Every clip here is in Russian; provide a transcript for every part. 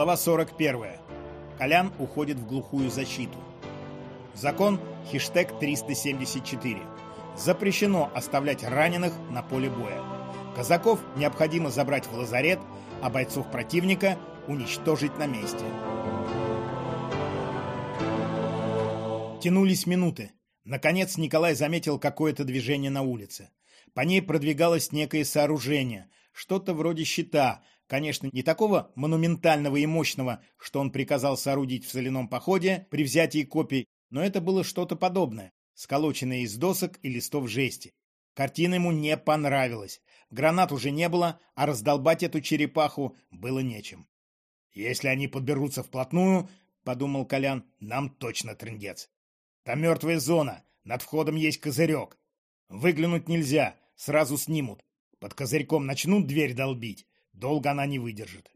Глава 41. Колян уходит в глухую защиту. Закон хештег 374. Запрещено оставлять раненых на поле боя. Казаков необходимо забрать в лазарет, а бойцов противника уничтожить на месте. Тянулись минуты. Наконец Николай заметил какое-то движение на улице. По ней продвигалось некое сооружение, что-то вроде щита, конечно, не такого монументального и мощного, что он приказал соорудить в соляном походе при взятии копий, но это было что-то подобное, сколоченное из досок и листов жести. Картина ему не понравилась. Гранат уже не было, а раздолбать эту черепаху было нечем. «Если они подберутся вплотную, — подумал Колян, — нам точно трындец. Там мертвая зона, над входом есть козырек. Выглянуть нельзя, сразу снимут. Под козырьком начнут дверь долбить, долго она не выдержит.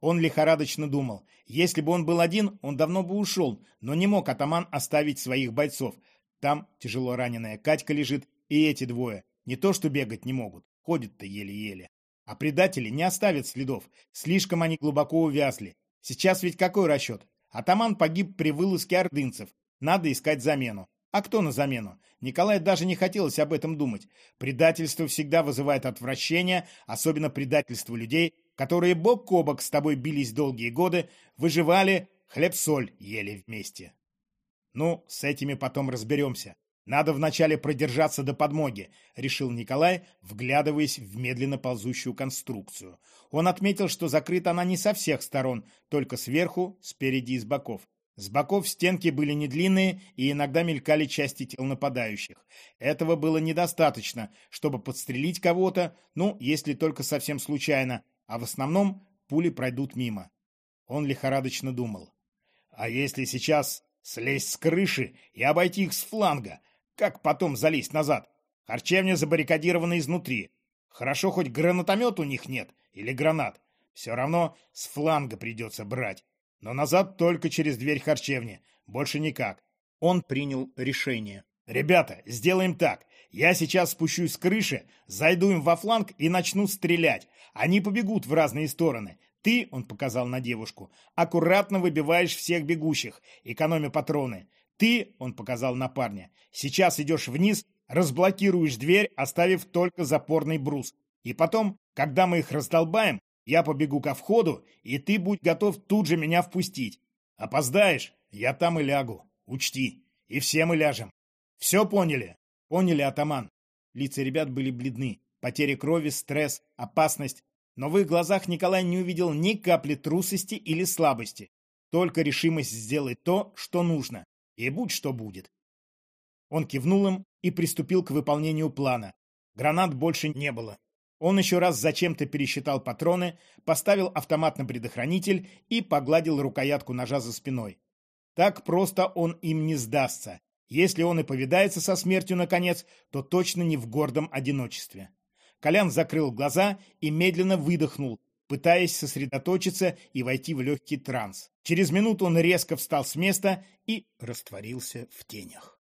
Он лихорадочно думал, если бы он был один, он давно бы ушел, но не мог атаман оставить своих бойцов. Там тяжело раненая Катька лежит, и эти двое. Не то что бегать не могут, ходят-то еле-еле. А предатели не оставят следов, слишком они глубоко увязли. Сейчас ведь какой расчет? Атаман погиб при вылазке ордынцев, надо искать замену. А кто на замену? Николаю даже не хотелось об этом думать. Предательство всегда вызывает отвращение, особенно предательство людей, которые бок о бок с тобой бились долгие годы, выживали, хлеб-соль ели вместе. Ну, с этими потом разберемся. Надо вначале продержаться до подмоги, решил Николай, вглядываясь в медленно ползущую конструкцию. Он отметил, что закрыта она не со всех сторон, только сверху, спереди и с боков. С боков стенки были не длинные и иногда мелькали части тел нападающих. Этого было недостаточно, чтобы подстрелить кого-то, ну, если только совсем случайно, а в основном пули пройдут мимо. Он лихорадочно думал. А если сейчас слезть с крыши и обойти их с фланга, как потом залезть назад? Харчевня забаррикадирована изнутри. Хорошо, хоть гранатомет у них нет, или гранат. Все равно с фланга придется брать. Но назад только через дверь харчевни, больше никак. Он принял решение. «Ребята, сделаем так. Я сейчас спущусь с крыши, зайду им во фланг и начну стрелять. Они побегут в разные стороны. Ты, — он показал на девушку, — аккуратно выбиваешь всех бегущих, экономя патроны. Ты, — он показал на парня, — сейчас идешь вниз, разблокируешь дверь, оставив только запорный брус. И потом, когда мы их раздолбаем, я побегу ко входу, и ты будь готов тут же меня впустить. Опоздаешь, я там и лягу. Учти. И все мы ляжем. Все поняли? Поняли, атаман. Лица ребят были бледны. Потеря крови, стресс, опасность. Но в их глазах Николай не увидел ни капли трусости или слабости. Только решимость сделать то, что нужно. И будь что будет. Он кивнул им и приступил к выполнению плана. Гранат больше не было. Он еще раз зачем-то пересчитал патроны, поставил автомат на предохранитель и погладил рукоятку ножа за спиной. Так просто он им не сдастся. Если он и повидается со смертью наконец, то точно не в гордом одиночестве. Колян закрыл глаза и медленно выдохнул, пытаясь сосредоточиться и войти в легкий транс. Через минуту он резко встал с места и растворился в тенях.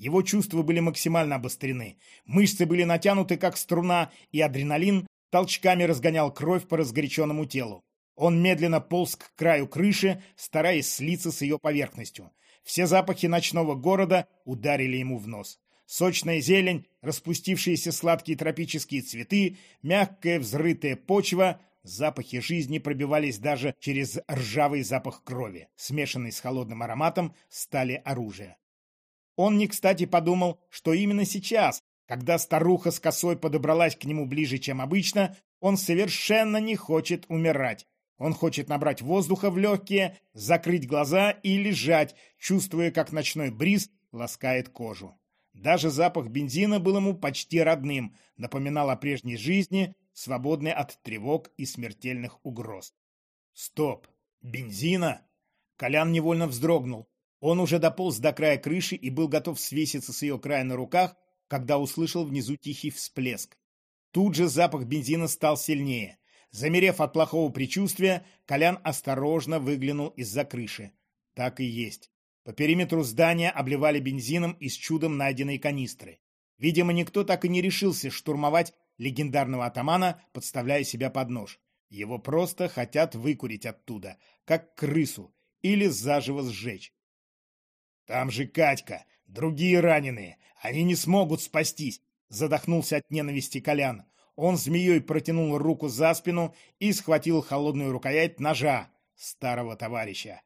Его чувства были максимально обострены. Мышцы были натянуты, как струна, и адреналин толчками разгонял кровь по разгоряченному телу. Он медленно полз к краю крыши, стараясь слиться с ее поверхностью. Все запахи ночного города ударили ему в нос. Сочная зелень, распустившиеся сладкие тропические цветы, мягкая взрытая почва — запахи жизни пробивались даже через ржавый запах крови, смешанный с холодным ароматом стали оружия. Он не кстати подумал, что именно сейчас, когда старуха с косой подобралась к нему ближе, чем обычно, он совершенно не хочет умирать. Он хочет набрать воздуха в легкие, закрыть глаза и лежать, чувствуя, как ночной бриз ласкает кожу. Даже запах бензина был ему почти родным, напоминал о прежней жизни, свободной от тревог и смертельных угроз. Стоп! Бензина? Колян невольно вздрогнул. Он уже дополз до края крыши и был готов свеситься с ее края на руках, когда услышал внизу тихий всплеск. Тут же запах бензина стал сильнее. Замерев от плохого предчувствия, Колян осторожно выглянул из-за крыши. Так и есть. По периметру здания обливали бензином из чудом найденной канистры. Видимо, никто так и не решился штурмовать легендарного атамана, подставляя себя под нож. Его просто хотят выкурить оттуда, как крысу, или заживо сжечь. «Там же Катька, другие раненые, они не смогут спастись!» Задохнулся от ненависти Колян. Он змеей протянул руку за спину и схватил холодную рукоять ножа старого товарища.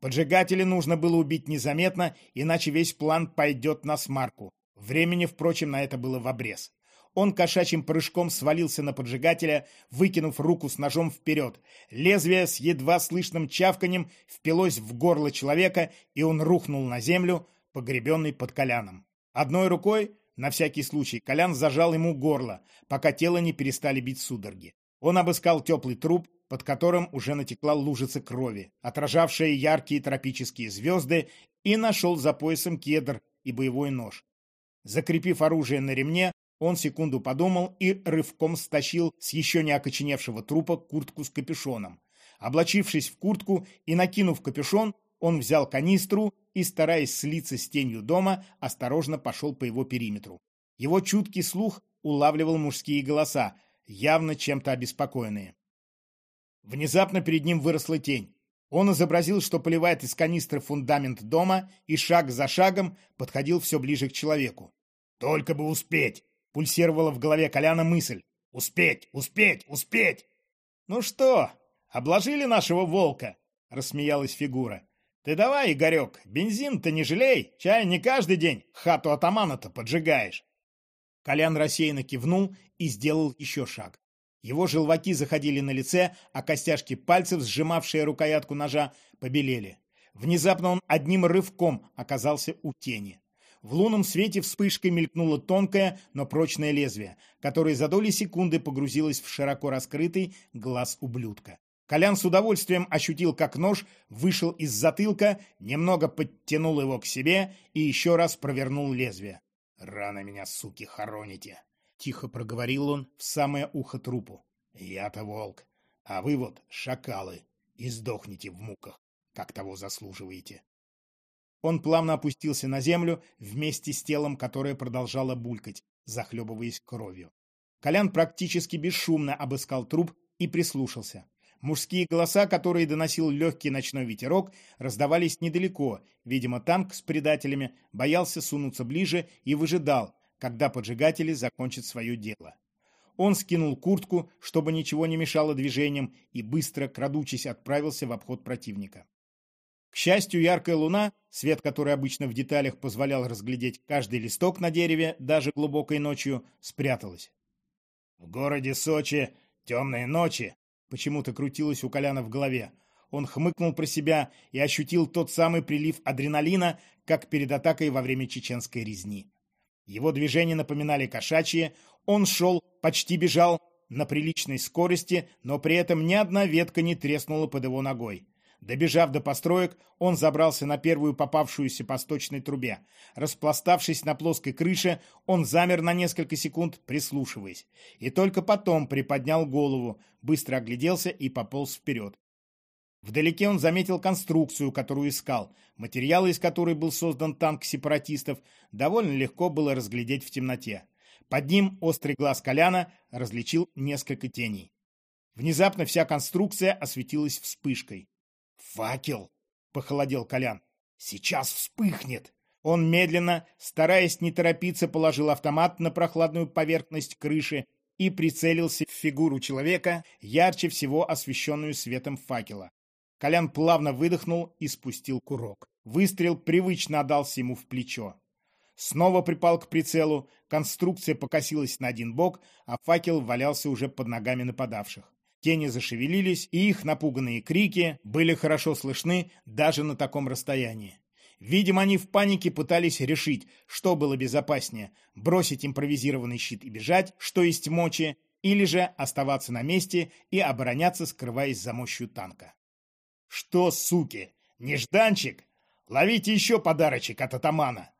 Поджигателя нужно было убить незаметно, иначе весь план пойдет на смарку. Времени, впрочем, на это было в обрез. Он кошачьим прыжком свалился на поджигателя, выкинув руку с ножом вперед. Лезвие с едва слышным чавканем впилось в горло человека, и он рухнул на землю, погребенный под коляном. Одной рукой, на всякий случай, колян зажал ему горло, пока тело не перестали бить судороги. Он обыскал теплый труп, под которым уже натекла лужица крови, отражавшая яркие тропические звезды, и нашел за поясом кедр и боевой нож. Закрепив оружие на ремне, он секунду подумал и рывком стащил с еще не окоченевшего трупа куртку с капюшоном. Облачившись в куртку и накинув капюшон, он взял канистру и, стараясь слиться с тенью дома, осторожно пошел по его периметру. Его чуткий слух улавливал мужские голоса, явно чем-то обеспокоенные. Внезапно перед ним выросла тень. Он изобразил, что поливает из канистры фундамент дома и шаг за шагом подходил все ближе к человеку. «Только бы успеть!» — пульсировала в голове Коляна мысль. «Успеть! Успеть! Успеть!» «Ну что, обложили нашего волка?» — рассмеялась фигура. «Ты давай, Игорек, бензин-то не жалей, чай не каждый день хату атамана-то поджигаешь». Колян рассеянно кивнул и сделал еще шаг. Его желваки заходили на лице, а костяшки пальцев, сжимавшие рукоятку ножа, побелели. Внезапно он одним рывком оказался у тени. В лунном свете вспышкой мелькнуло тонкое, но прочное лезвие, которое за доли секунды погрузилось в широко раскрытый глаз ублюдка. Колян с удовольствием ощутил, как нож вышел из затылка, немного подтянул его к себе и еще раз провернул лезвие. «Рано меня, суки, хороните!» Тихо проговорил он в самое ухо трупу. «Я-то волк, а вы вот шакалы, и сдохните в муках, как того заслуживаете». Он плавно опустился на землю вместе с телом, которое продолжало булькать, захлебываясь кровью. Колян практически бесшумно обыскал труп и прислушался. Мужские голоса, которые доносил легкий ночной ветерок, раздавались недалеко. Видимо, танк с предателями боялся сунуться ближе и выжидал, когда поджигатели закончат свое дело. Он скинул куртку, чтобы ничего не мешало движениям, и быстро, крадучись, отправился в обход противника. К счастью, яркая луна, свет которой обычно в деталях позволял разглядеть каждый листок на дереве, даже глубокой ночью, спряталась. «В городе Сочи темные ночи!» почему-то крутилось у Коляна в голове. Он хмыкнул про себя и ощутил тот самый прилив адреналина, как перед атакой во время чеченской резни. Его движения напоминали кошачьи, он шел, почти бежал на приличной скорости, но при этом ни одна ветка не треснула под его ногой. Добежав до построек, он забрался на первую попавшуюся по сточной трубе. Распластавшись на плоской крыше, он замер на несколько секунд, прислушиваясь. И только потом приподнял голову, быстро огляделся и пополз вперед. Вдалеке он заметил конструкцию, которую искал. Материалы, из которой был создан танк сепаратистов, довольно легко было разглядеть в темноте. Под ним острый глаз Коляна различил несколько теней. Внезапно вся конструкция осветилась вспышкой. «Факел!» — похолодел Колян. «Сейчас вспыхнет!» Он медленно, стараясь не торопиться, положил автомат на прохладную поверхность крыши и прицелился в фигуру человека, ярче всего освещенную светом факела. Колян плавно выдохнул и спустил курок. Выстрел привычно отдался ему в плечо. Снова припал к прицелу, конструкция покосилась на один бок, а факел валялся уже под ногами нападавших. Тени зашевелились, и их напуганные крики были хорошо слышны даже на таком расстоянии. Видимо, они в панике пытались решить, что было безопаснее – бросить импровизированный щит и бежать, что есть мочи, или же оставаться на месте и обороняться, скрываясь за мощью танка. «Что, суки, нежданчик? Ловите еще подарочек от атамана!»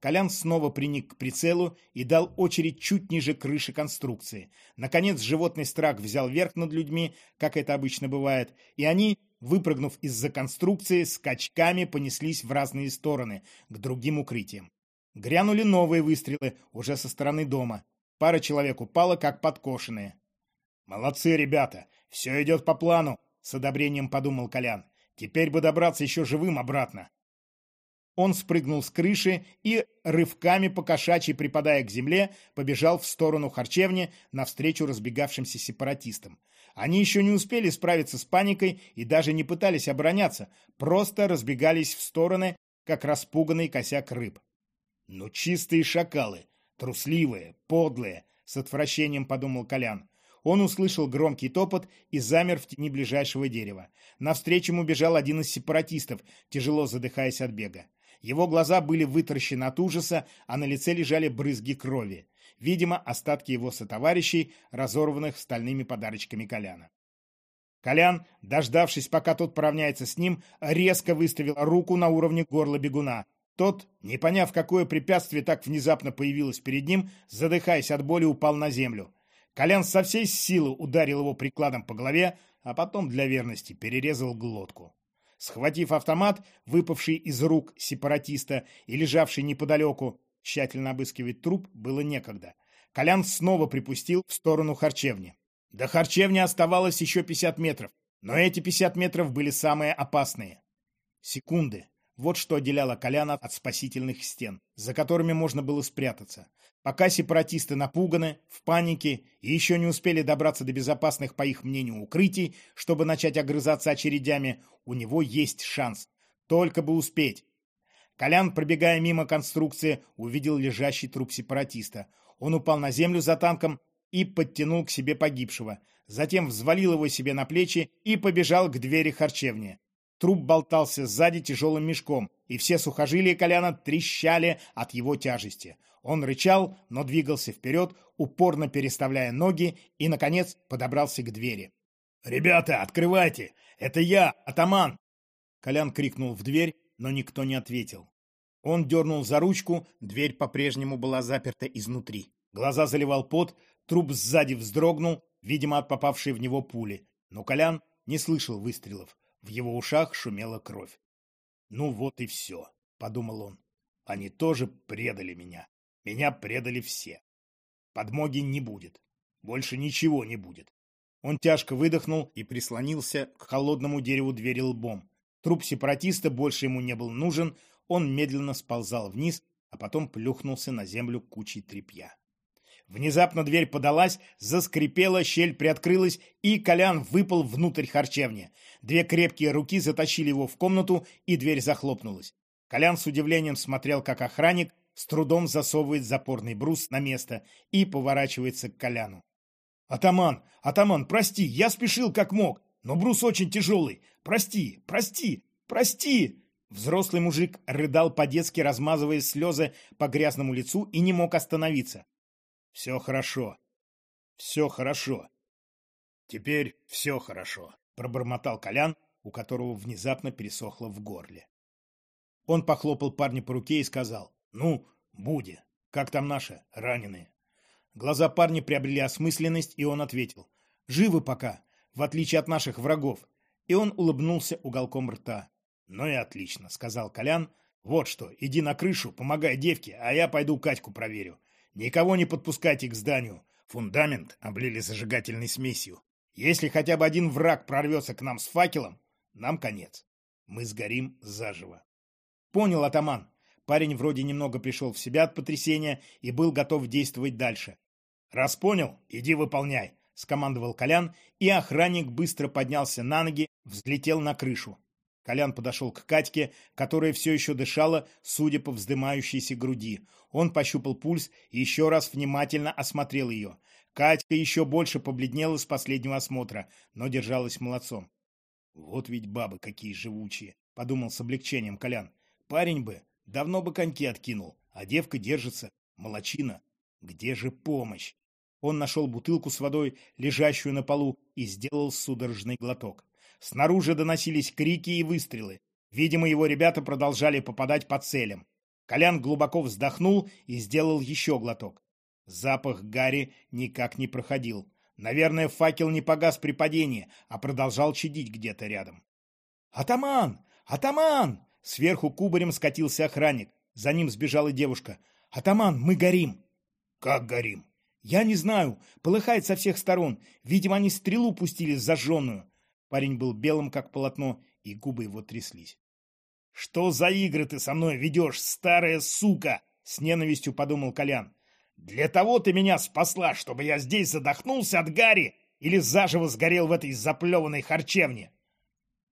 Колян снова приник к прицелу и дал очередь чуть ниже крыши конструкции. Наконец животный страх взял верх над людьми, как это обычно бывает, и они, выпрыгнув из-за конструкции, скачками понеслись в разные стороны, к другим укрытиям. Грянули новые выстрелы, уже со стороны дома. Пара человек упала, как подкошенные. «Молодцы, ребята! Все идет по плану!» с одобрением подумал Колян. Теперь бы добраться еще живым обратно. Он спрыгнул с крыши и, рывками по кошачьи припадая к земле, побежал в сторону харчевни навстречу разбегавшимся сепаратистам. Они еще не успели справиться с паникой и даже не пытались обороняться, просто разбегались в стороны, как распуганный косяк рыб. «Ну, чистые шакалы, трусливые, подлые», — с отвращением подумал Колян. Он услышал громкий топот и замер в тени ближайшего дерева. Навстречу ему бежал один из сепаратистов, тяжело задыхаясь от бега. Его глаза были вытаращены от ужаса, а на лице лежали брызги крови. Видимо, остатки его сотоварищей, разорванных стальными подарочками Коляна. Колян, дождавшись, пока тот поравняется с ним, резко выставил руку на уровне горла бегуна. Тот, не поняв, какое препятствие так внезапно появилось перед ним, задыхаясь от боли, упал на землю. Колян со всей силы ударил его прикладом по голове, а потом для верности перерезал глотку. Схватив автомат, выпавший из рук сепаратиста и лежавший неподалеку, тщательно обыскивать труп было некогда. Колян снова припустил в сторону харчевни. До харчевни оставалось еще 50 метров, но эти 50 метров были самые опасные. Секунды. Вот что отделяло Коляна от спасительных стен, за которыми можно было спрятаться. Пока сепаратисты напуганы, в панике и еще не успели добраться до безопасных, по их мнению, укрытий, чтобы начать огрызаться очередями, у него есть шанс. Только бы успеть. Колян, пробегая мимо конструкции, увидел лежащий труп сепаратиста. Он упал на землю за танком и подтянул к себе погибшего. Затем взвалил его себе на плечи и побежал к двери харчевни. Труп болтался сзади тяжелым мешком, и все сухожилия Коляна трещали от его тяжести. Он рычал, но двигался вперед, упорно переставляя ноги и, наконец, подобрался к двери. «Ребята, открывайте! Это я, атаман!» Колян крикнул в дверь, но никто не ответил. Он дернул за ручку, дверь по-прежнему была заперта изнутри. Глаза заливал пот, труп сзади вздрогнул, видимо, от попавшей в него пули. Но Колян не слышал выстрелов. В его ушах шумела кровь. «Ну вот и все», — подумал он. «Они тоже предали меня. Меня предали все. Подмоги не будет. Больше ничего не будет. Он тяжко выдохнул и прислонился к холодному дереву двери лбом. Труп сепаратиста больше ему не был нужен, он медленно сползал вниз, а потом плюхнулся на землю кучей тряпья. Внезапно дверь подалась, заскрипела, щель приоткрылась, и Колян выпал внутрь харчевни. Две крепкие руки затащили его в комнату, и дверь захлопнулась. Колян с удивлением смотрел, как охранник с трудом засовывает запорный брус на место и поворачивается к Коляну. «Атаман! Атаман, прости, я спешил как мог, но брус очень тяжелый. Прости, прости, прости!» Взрослый мужик рыдал по-детски, размазывая слезы по грязному лицу и не мог остановиться. «Все хорошо. Все хорошо. Теперь все хорошо», — пробормотал Колян, у которого внезапно пересохло в горле. Он похлопал парня по руке и сказал, «Ну, Буди, как там наши раненые?» Глаза парня приобрели осмысленность, и он ответил, «Живы пока, в отличие от наших врагов». И он улыбнулся уголком рта. «Ну и отлично», — сказал Колян. «Вот что, иди на крышу, помогай девке, а я пойду Катьку проверю. Никого не подпускайте к зданию. Фундамент облили зажигательной смесью. Если хотя бы один враг прорвется к нам с факелом, нам конец. Мы сгорим заживо». «Понял, атаман». Парень вроде немного пришел в себя от потрясения и был готов действовать дальше. «Раз понял, иди выполняй», — скомандовал Колян, и охранник быстро поднялся на ноги, взлетел на крышу. Колян подошел к Катьке, которая все еще дышала, судя по вздымающейся груди. Он пощупал пульс и еще раз внимательно осмотрел ее. Катька еще больше побледнела с последнего осмотра, но держалась молодцом. «Вот ведь бабы какие живучие!» — подумал с облегчением Колян. Парень бы давно бы коньки откинул, а девка держится. Молочина. Где же помощь? Он нашел бутылку с водой, лежащую на полу, и сделал судорожный глоток. Снаружи доносились крики и выстрелы. Видимо, его ребята продолжали попадать по целям. Колян глубоко вздохнул и сделал еще глоток. Запах Гарри никак не проходил. Наверное, факел не погас при падении, а продолжал чадить где-то рядом. «Атаман! Атаман!» Сверху кубарем скатился охранник. За ним сбежала девушка. «Атаман, мы горим!» «Как горим?» «Я не знаю. Полыхает со всех сторон. Видимо, они стрелу пустили зажженную». Парень был белым, как полотно, и губы его тряслись. «Что за игры ты со мной ведешь, старая сука?» — с ненавистью подумал Колян. «Для того ты меня спасла, чтобы я здесь задохнулся от Гарри или заживо сгорел в этой заплеванной харчевне!»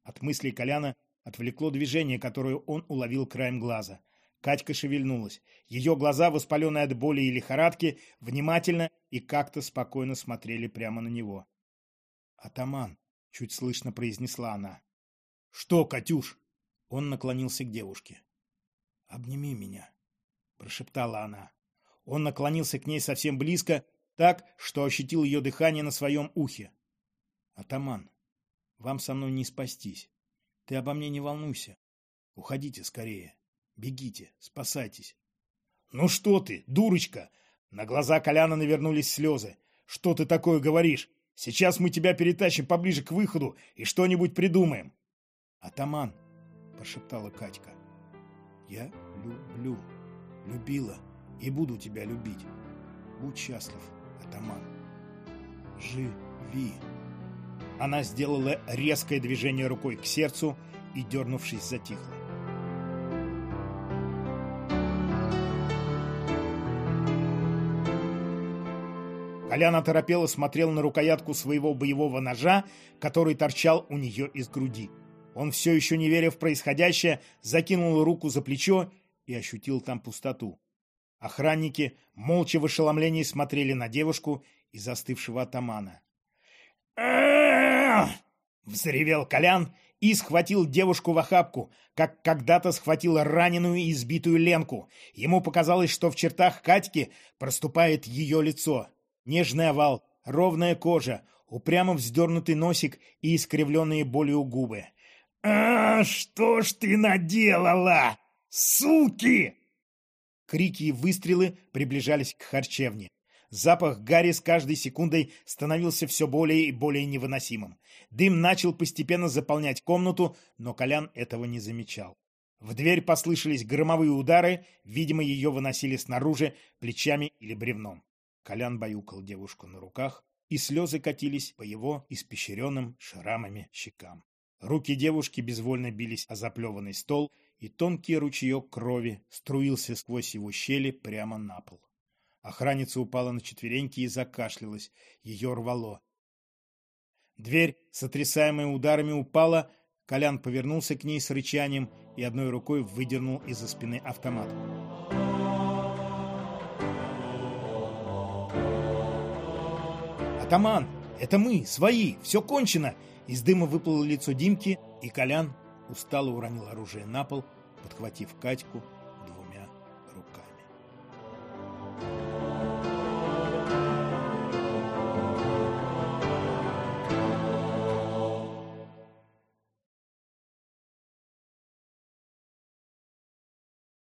От мыслей Коляна отвлекло движение, которое он уловил краем глаза. Катька шевельнулась. Ее глаза, воспаленные от боли и лихорадки, внимательно и как-то спокойно смотрели прямо на него. «Атаман!» — чуть слышно произнесла она. «Что, Катюш?» Он наклонился к девушке. «Обними меня», — прошептала она. Он наклонился к ней совсем близко, так, что ощутил ее дыхание на своем ухе. «Атаман, вам со мной не спастись. Ты обо мне не волнуйся. Уходите скорее. Бегите, спасайтесь». «Ну что ты, дурочка!» На глаза Коляна навернулись слезы. «Что ты такое говоришь? Сейчас мы тебя перетащим поближе к выходу и что-нибудь придумаем». «Атаман!» — прошептала Катька. «Я люблю, любила и буду тебя любить. Будь счастлив, атаман. Живи!» Она сделала резкое движение рукой к сердцу и, дернувшись, затихла. Колян оторопело смотрел на рукоятку своего боевого ножа, который торчал у нее из груди. Он все еще не веря в происходящее, закинул руку за плечо и ощутил там пустоту. Охранники молча в ошеломлении смотрели на девушку и застывшего атамана. Взревел Колян и схватил девушку в охапку, как когда-то схватил раненую и избитую Ленку. Ему показалось, что в чертах Катьки проступает ее лицо. Нежный овал, ровная кожа, упрямо вздернутый носик и искривленные болью губы. «А, что ж ты наделала, суки!» Крики и выстрелы приближались к харчевне. Запах гари с каждой секундой становился все более и более невыносимым. Дым начал постепенно заполнять комнату, но Колян этого не замечал. В дверь послышались громовые удары, видимо, ее выносили снаружи плечами или бревном. Колян баюкал девушку на руках, и слезы катились по его испещренным шрамами щекам. Руки девушки безвольно бились о заплеванный стол, и тонкий ручеек крови струился сквозь его щели прямо на пол. Охранница упала на четвереньки и закашлялась. Ее рвало. Дверь, сотрясаемая ударами, упала. Колян повернулся к ней с рычанием и одной рукой выдернул из-за спины автомат. «Атаман! Это мы, свои! Все кончено!» Из дыма выплыло лицо Димки, и Колян устало уронил оружие на пол, подхватив Катьку